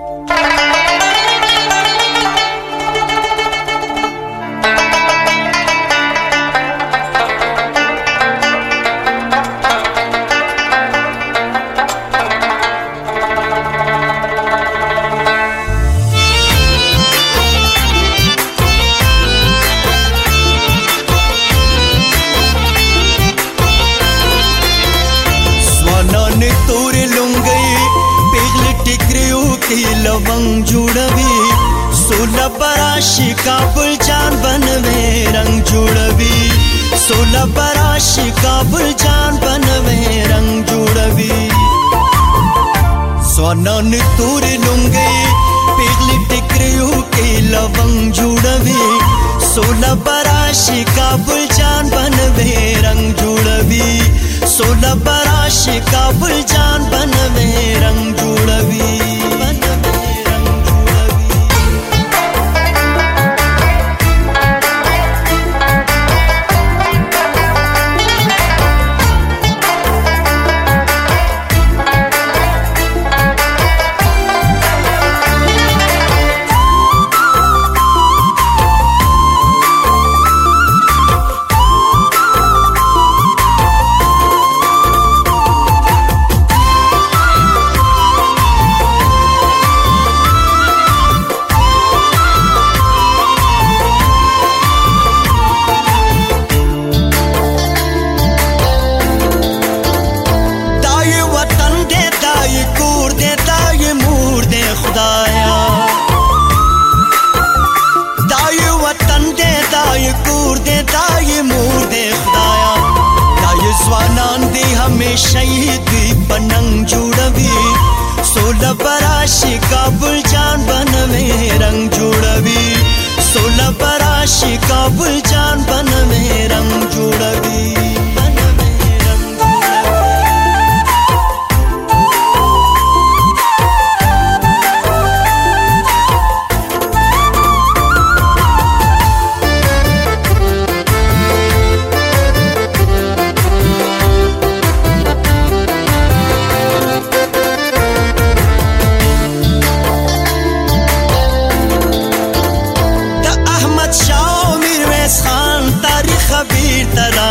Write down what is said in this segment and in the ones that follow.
Bye. की लवंग जुड़वी सोलह पराशी काबुल जान बनवे, रंग जुड़वी सोलह पराशी काबुल जान बनवे, रंग जुड़वी। स्वनन तूर लुंगे, पिघली टिकरियों की लवंग जुड़वी सोलह पराशी काबुल जान बनवे, रंग जुड़वी सोलह पराशी काबुल जान बनवे। रंग शहीदी बनंग जुड़वी, सोलह बराशी काबुल जान बन में रंग जुड़वी, सोलह बराशी काबुल जान में रंग जुड़वी।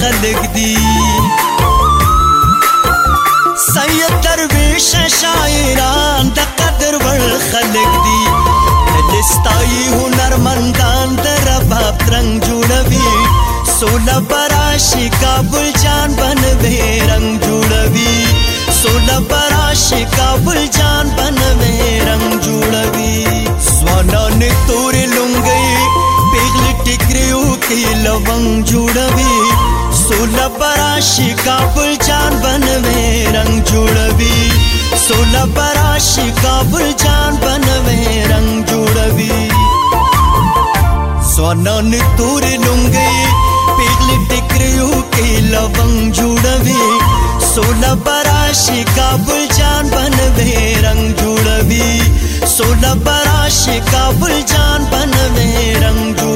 खलक दी सैयद दरवेश शायरान द कदर वल खलक दी दलिस्ताई हुनरमंदान द रबाब रंग जुड़वी। सोलह पराशी काबुल जान बनवे रंग जुड़वी। सोलह पराशी काबुल जान बनवे रंग जुड़वी। स्वाना ने तोरे लुंगई, पिघल टिकरियों की लवंग जुड़वी। सोलह पराशी काबुल जान बनवे, रंग जुड़वी। सोलह पराशी काबुल जान बनवे, रंग जुड़वी। सोनन तूर लुंगे पिघल टिकरियों के लवंग जुड़वी। सोलह पराशी काबुल जान बनवे, रंग जुड़वी। सोलह पराशी काबुल जान बनवे, रंग जुड़वी।